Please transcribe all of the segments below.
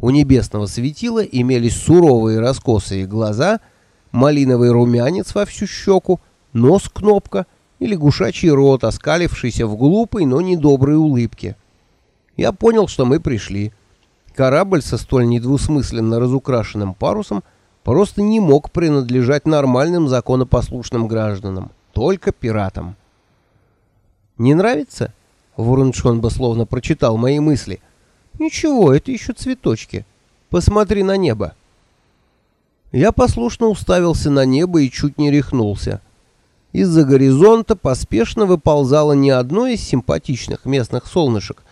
У небесного светила имелись суровые раскосые глаза, малиновый румянец во всю щеку, нос-кнопка и лягушачий рот, оскалившийся в глупой, но недоброй улыбке. Я понял, что мы пришли. Корабль со столь недвусмысленно разукрашенным парусом просто не мог принадлежать нормальным законопослушным гражданам, только пиратам. «Не нравится?» Вуруншон бы словно прочитал мои мысли. «Ничего, это еще цветочки. Посмотри на небо». Я послушно уставился на небо и чуть не рехнулся. Из-за горизонта поспешно выползало не одно из симпатичных местных солнышек,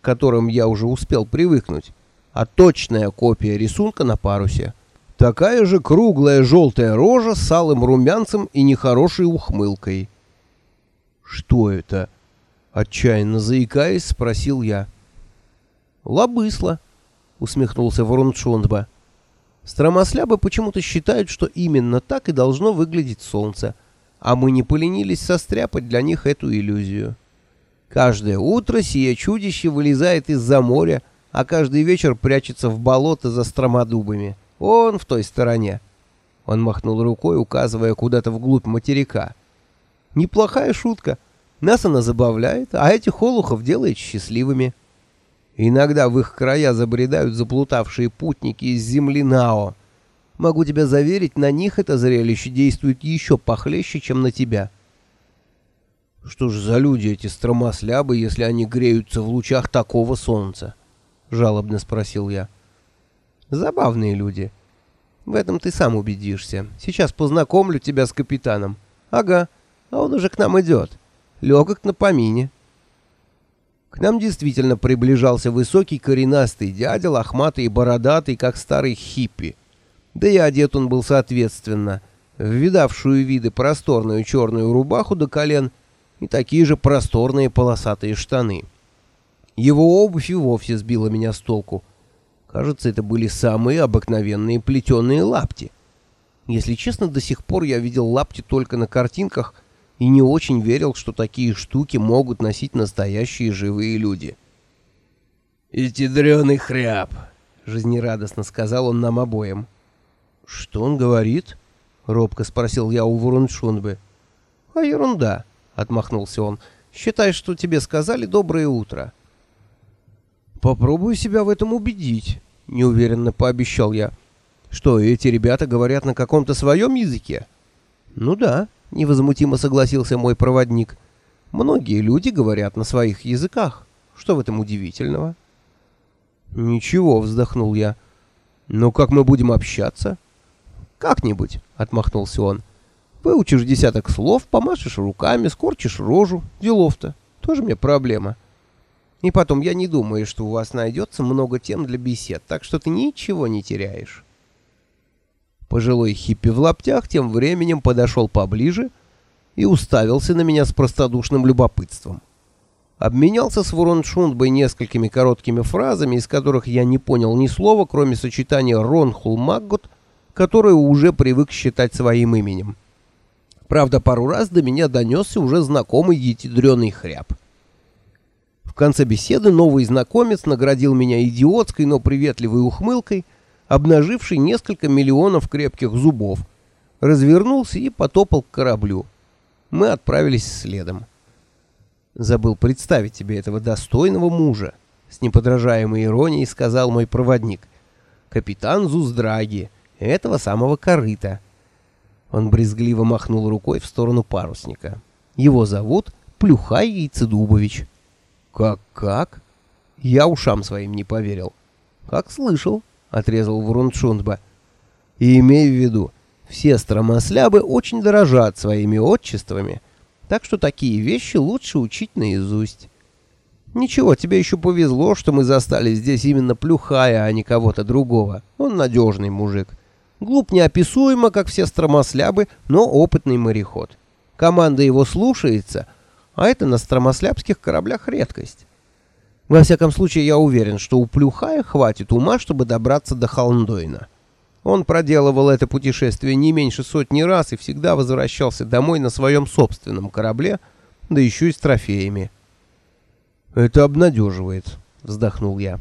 к которым я уже успел привыкнуть, а точная копия рисунка на парусе. Такая же круглая желтая рожа с алым румянцем и нехорошей ухмылкой. «Что это?» — отчаянно заикаясь, спросил я. «Лобысло», — усмехнулся Вурунчундба. «Стромослябы почему-то считают, что именно так и должно выглядеть солнце, а мы не поленились состряпать для них эту иллюзию. Каждое утро сие чудище вылезает из-за моря, а каждый вечер прячется в болото за стромодубами». Он в той стороне. Он махнул рукой, указывая куда-то вглубь материка. Неплохая шутка. Нас она забавляет, а этих олухов делает счастливыми. Иногда в их края забредают заплутавшие путники из земли Нао. Могу тебя заверить, на них это зрелище действует еще похлеще, чем на тебя. Что ж за люди эти стромослябы, если они греются в лучах такого солнца? Жалобно спросил я. — Забавные люди. В этом ты сам убедишься. Сейчас познакомлю тебя с капитаном. Ага, а он уже к нам идет. Легок на помине. К нам действительно приближался высокий коренастый дядя, лохматый и бородатый, как старый хиппи. Да и одет он был соответственно. В видавшую виды просторную черную рубаху до колен и такие же просторные полосатые штаны. Его обувь и вовсе сбила меня с толку. Кажется, это были самые обыкновенные плетеные лапти. Если честно, до сих пор я видел лапти только на картинках и не очень верил, что такие штуки могут носить настоящие живые люди. «Эти дрёный хряб!» — жизнерадостно сказал он нам обоим. «Что он говорит?» — робко спросил я у Вуруншунбы. «А ерунда!» — отмахнулся он. «Считай, что тебе сказали доброе утро». «Попробую себя в этом убедить», — неуверенно пообещал я. «Что, эти ребята говорят на каком-то своем языке?» «Ну да», — невозмутимо согласился мой проводник. «Многие люди говорят на своих языках. Что в этом удивительного?» «Ничего», — вздохнул я. «Но как мы будем общаться?» «Как-нибудь», — отмахнулся он. «Выучишь десяток слов, помашешь руками, скорчишь рожу. Делов-то. Тоже мне проблема». И потом, я не думаю, что у вас найдется много тем для бесед, так что ты ничего не теряешь. Пожилой хиппи в лаптях тем временем подошел поближе и уставился на меня с простодушным любопытством. Обменялся с Вороншундбой несколькими короткими фразами, из которых я не понял ни слова, кроме сочетания Ронхул-Маггот, которое уже привык считать своим именем. Правда, пару раз до меня донесся уже знакомый етидреный хряб — в конце беседы новый знакомец наградил меня идиотской, но приветливой ухмылкой, обнажившей несколько миллионов крепких зубов, развернулся и потопал к кораблю. Мы отправились следом. Забыл представить тебе этого достойного мужа, с неподражаемой иронией сказал мой проводник. Капитан Зуздраги, этого самого корыта. Он брезгливо махнул рукой в сторону парусника. Его зовут Плюхай Яйцедубович. «Как-как?» Я ушам своим не поверил. «Как слышал», — отрезал Врунчундба. «И имей в виду, все стромослябы очень дорожат своими отчествами, так что такие вещи лучше учить наизусть. Ничего, тебе еще повезло, что мы застали здесь именно Плюхая, а не кого-то другого. Он надежный мужик. Глуп неописуемо, как все стромослябы, но опытный мореход. Команда его слушается — а это на стромослябских кораблях редкость. Во всяком случае, я уверен, что у Плюхая хватит ума, чтобы добраться до Холмдойна. Он проделывал это путешествие не меньше сотни раз и всегда возвращался домой на своем собственном корабле, да еще и с трофеями. «Это обнадеживает», — вздохнул я.